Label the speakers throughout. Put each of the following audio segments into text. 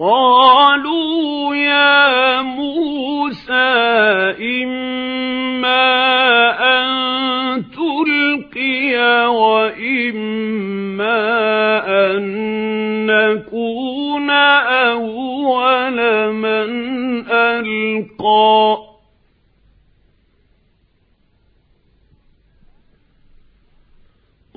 Speaker 1: قالوا يا موسى إما أن تلقي وإما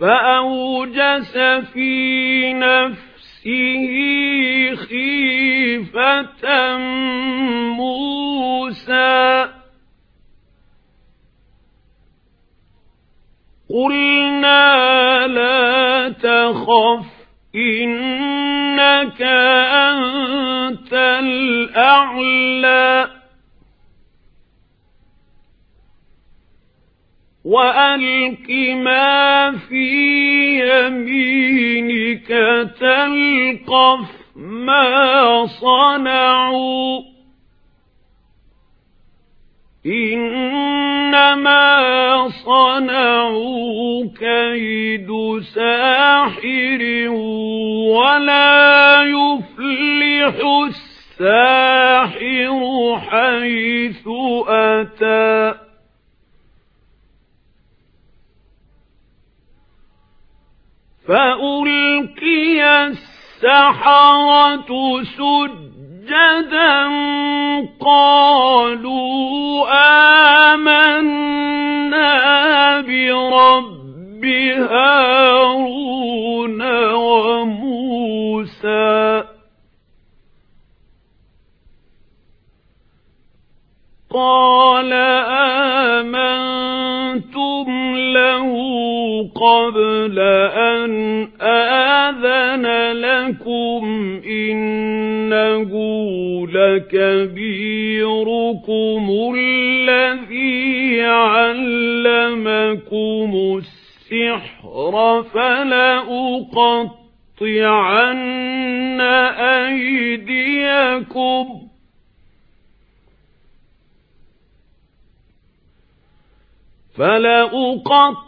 Speaker 1: فأوجس في نفسه خيفة موسى. قلنا لا تخف إنك أنت الأعلى. وألق ما في يمينك تلقف ما صنعوا إنما صنعوا كيد ساحر ولا يفلح الساحر حيث أتى فألقي السحرة سجدا قالوا آمنا برب هارون وموسى. قال قبل أن آذن لكم إنه لكبيركم الذي علمكم السحر فلأقطعن أيديكم فلأقطعن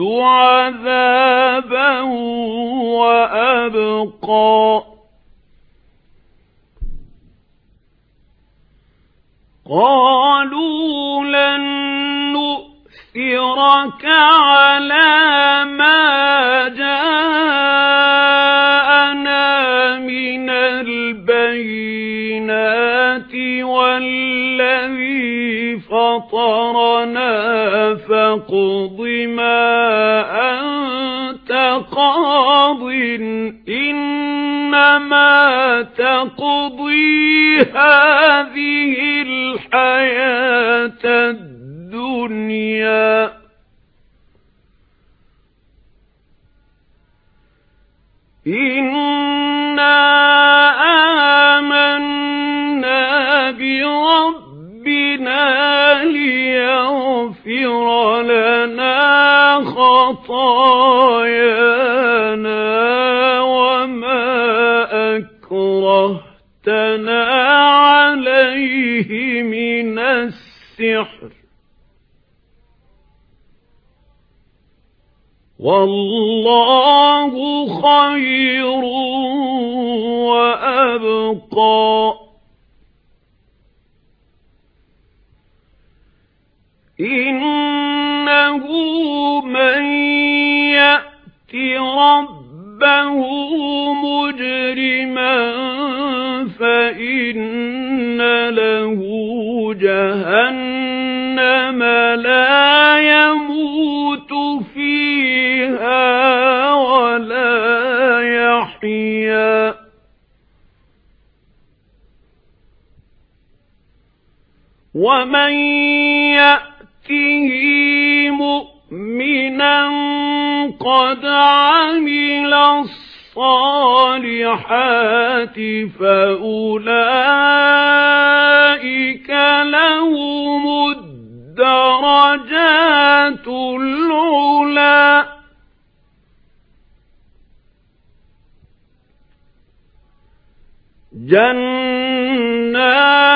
Speaker 1: عذابا وأبقى. قالوا لن نؤثرك على ما جاءنا من البينات والذي فطرنا فاقض ما إنما تقضي هذه الحياة الدنيا. إنا آمنا بربنا ليغفر لنا خطايانا. السحر. والله خير وأبقى. إنه من يأت ربه مجرما فإن له جهنم. ومن يأته مؤمنا قد عمل الصالحات فأولئك لهم الدرجات العلا جنات